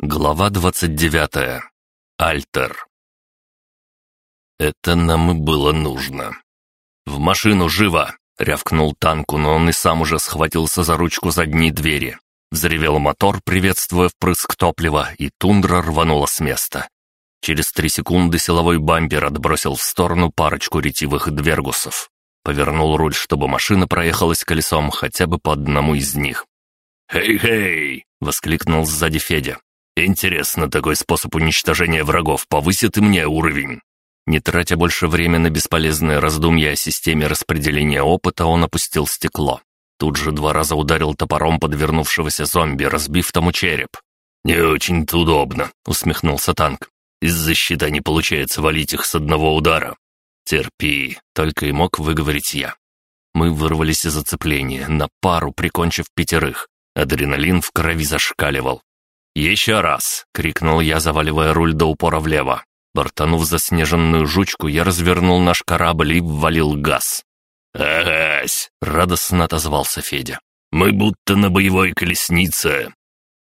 Глава двадцать девятая. Альтер. Это нам и было нужно. «В машину, живо!» — рявкнул танку, но он и сам уже схватился за ручку задней двери. Взревел мотор, приветствуя впрыск топлива, и тундра рванула с места. Через три секунды силовой бампер отбросил в сторону парочку ретивых двергусов. Повернул руль, чтобы машина проехалась колесом хотя бы по одному из них. «Хей-хей!» — воскликнул сзади Федя. Интересно, такой способ уничтожения врагов повысит и мне уровень. Не тратя больше времени на бесполезные раздумья о системе распределения опыта, он опустил стекло. Тут же два раза ударил топором подвернувшегося зомби, разбив тому череп. «Не очень-то удобно», — усмехнулся танк. «Из-за щита не получается валить их с одного удара». «Терпи», — только и мог выговорить я. Мы вырвались из зацепления, на пару прикончив пятерых. Адреналин в крови зашкаливал. «Еще раз!» — крикнул я, заваливая руль до упора влево. Бортанув заснеженную жучку, я развернул наш корабль и ввалил газ. «Агась!» — радостно отозвался Федя. «Мы будто на боевой колеснице!»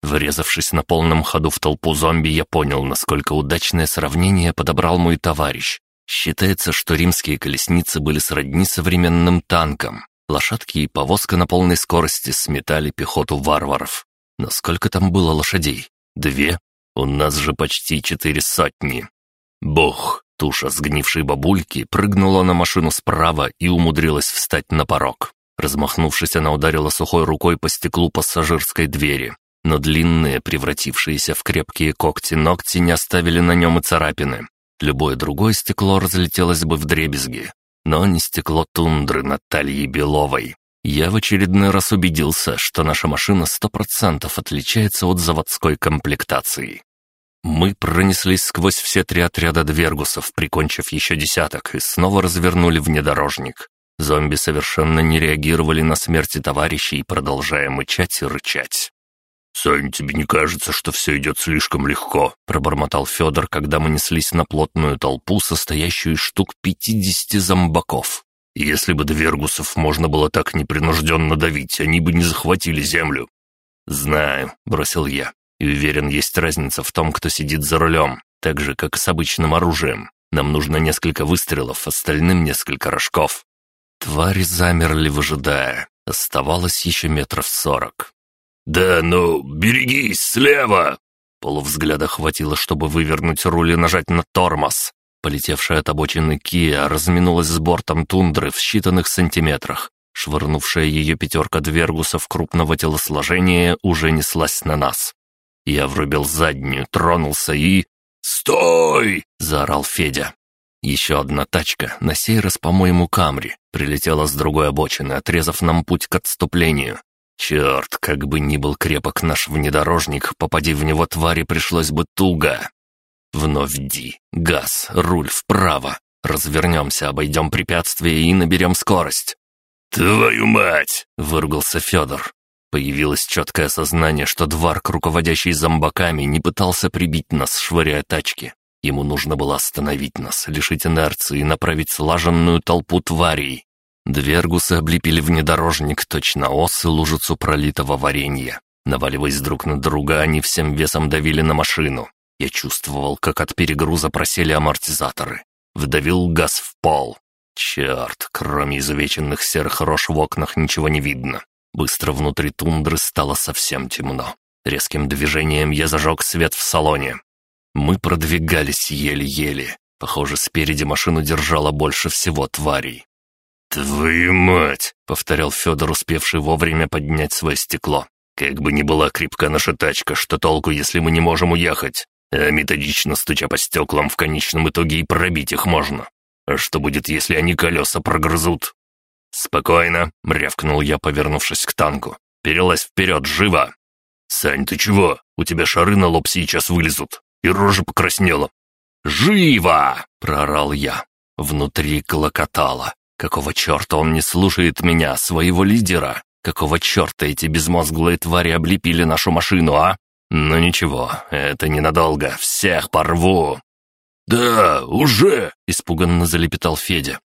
Врезавшись на полном ходу в толпу зомби, я понял, насколько удачное сравнение подобрал мой товарищ. Считается, что римские колесницы были сродни современным танкам. Лошадки и повозка на полной скорости сметали пехоту варваров. Но сколько там было лошадей? Две? У нас же почти четыре сотни. Бог, туша сгнившей бабульки, прыгнула на машину справа и умудрилась встать на порог. Размахнувшись, она ударила сухой рукой по стеклу пассажирской двери, но длинные, превратившиеся в крепкие когти ногти не оставили на нем и царапины. Любое другое стекло разлетелось бы в дребезги, но не стекло тундры Натальи Беловой. Я в очередной раз убедился, что наша машина сто процентов отличается от заводской комплектации. Мы пронеслись сквозь все три отряда двергусов, прикончив еще десяток, и снова развернули внедорожник. Зомби совершенно не реагировали на смерти товарищей, продолжая мычать и рычать. «Сань, тебе не кажется, что все идет слишком легко?» — пробормотал Федор, когда мы неслись на плотную толпу, состоящую из штук пятидесяти зомбаков. Если бы Двергусов можно было так непринужденно давить, они бы не захватили землю. «Знаю», — бросил я, — «и уверен, есть разница в том, кто сидит за рулем, так же, как и с обычным оружием. Нам нужно несколько выстрелов, остальным несколько рожков». Твари замерли, выжидая. Оставалось еще метров сорок. «Да ну, берегись, слева!» Полувзгляда хватило, чтобы вывернуть руль и нажать на тормоз. Полетевшая от обочины Кия разминулась с бортом тундры в считанных сантиметрах. Швырнувшая ее пятерка двергусов крупного телосложения уже неслась на нас. Я врубил заднюю, тронулся и... «Стой!» — заорал Федя. Еще одна тачка, на сей раз, по-моему, Камри, прилетела с другой обочины, отрезав нам путь к отступлению. Черт, как бы ни был крепок наш внедорожник, попади в него твари пришлось бы туго. Вновь Ди. Газ, руль вправо. Развернемся, обойдем препятствие и наберем скорость. «Твою мать!» — выругался Федор. Появилось четкое сознание, что Дварк, руководящий зомбаками, не пытался прибить нас, швыряя тачки. Ему нужно было остановить нас, лишить инерции и направить слаженную толпу тварей. Двергусы облепили внедорожник, точно ос и лужицу пролитого варенья. Наваливаясь друг на друга, они всем весом давили на машину. Я чувствовал, как от перегруза просели амортизаторы. Вдавил газ в пол. Черт, кроме изувеченных серых рож в окнах ничего не видно. Быстро внутри тундры стало совсем темно. Резким движением я зажег свет в салоне. Мы продвигались еле-еле. Похоже, спереди машину держало больше всего тварей. «Твою мать!» — повторял Федор, успевший вовремя поднять свое стекло. «Как бы ни была крепка наша тачка, что толку, если мы не можем уехать? А методично стуча по стеклам в конечном итоге и пробить их можно. А что будет, если они колеса прогрызут? «Спокойно», — рявкнул я, повернувшись к танку. «Перелазь вперед, живо!» «Сань, ты чего? У тебя шары на лоб сейчас вылезут, и рожа покраснела». «Живо!» — проорал я. Внутри клокотало. Какого черта он не слушает меня, своего лидера? Какого черта эти безмозглые твари облепили нашу машину, а? «Ну ничего, это ненадолго, всех порву!» «Да, уже!» — испуганно залепетал Федя.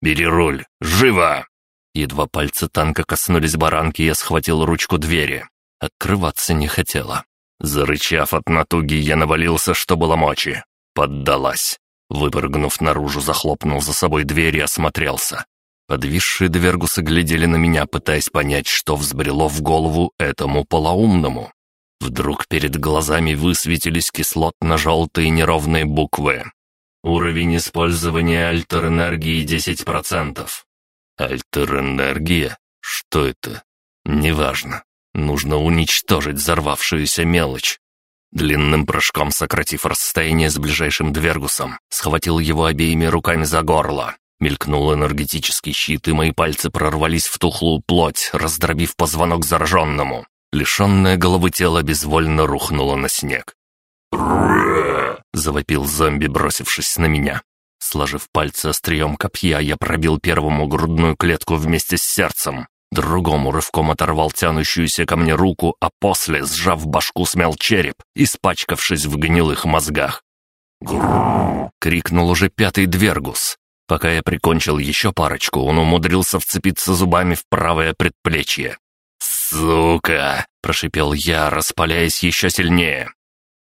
«Бери руль, живо!» Едва пальцы танка коснулись баранки, я схватил ручку двери. Открываться не хотела. Зарычав от натуги, я навалился, что было мочи. Поддалась. Выпрыгнув наружу, захлопнул за собой дверь и осмотрелся. Подвисшие двергусы глядели на меня, пытаясь понять, что взбрело в голову этому полоумному. Вдруг перед глазами высветились кислотно-желтые неровные буквы. Уровень использования альтер-энергии 10%. Альтер-энергия? Что это? Неважно. Нужно уничтожить взорвавшуюся мелочь. Длинным прыжком сократив расстояние с ближайшим Двергусом, схватил его обеими руками за горло. Мелькнул энергетический щит, и мои пальцы прорвались в тухлую плоть, раздробив позвонок зараженному. Лишенное головы тело безвольно рухнуло на снег. завопил зомби, бросившись на меня. Сложив пальцы острием копья, я пробил первому грудную клетку вместе с сердцем. Другому рывком оторвал тянущуюся ко мне руку, а после, сжав башку, смял череп, испачкавшись в гнилых мозгах. Крикнул уже пятый Двергус. Пока я прикончил еще парочку, он умудрился вцепиться зубами в правое предплечье. «Сука!» — прошипел я, распаляясь еще сильнее.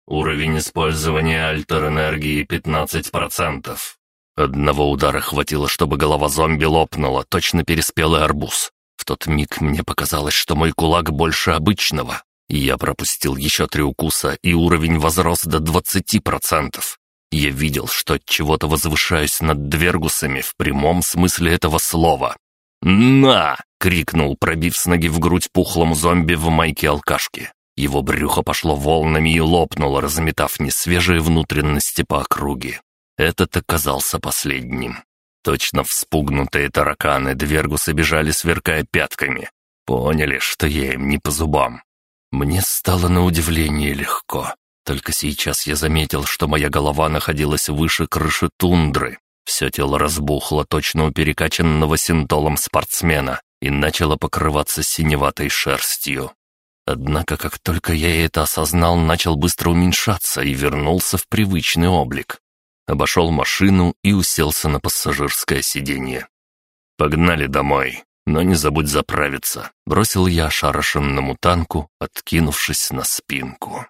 Уровень использования альтер-энергии 15%. Одного удара хватило, чтобы голова зомби лопнула, точно переспелый арбуз. В тот миг мне показалось, что мой кулак больше обычного. Я пропустил еще три укуса, и уровень возрос до 20%. Я видел, что от чего-то возвышаюсь над двергусами в прямом смысле этого слова. «На!» — крикнул, пробив с ноги в грудь пухлому зомби в майке алкашки. Его брюхо пошло волнами и лопнуло, разметав несвежие внутренности по округе. Этот оказался последним. Точно вспугнутые тараканы Двергусы бежали, сверкая пятками. Поняли, что я им не по зубам. Мне стало на удивление легко. Только сейчас я заметил, что моя голова находилась выше крыши тундры. Все тело разбухло точно у перекачанного синтолом спортсмена и начало покрываться синеватой шерстью. Однако, как только я это осознал, начал быстро уменьшаться и вернулся в привычный облик. Обошел машину и уселся на пассажирское сиденье. «Погнали домой, но не забудь заправиться», — бросил я ошарашенному танку, откинувшись на спинку.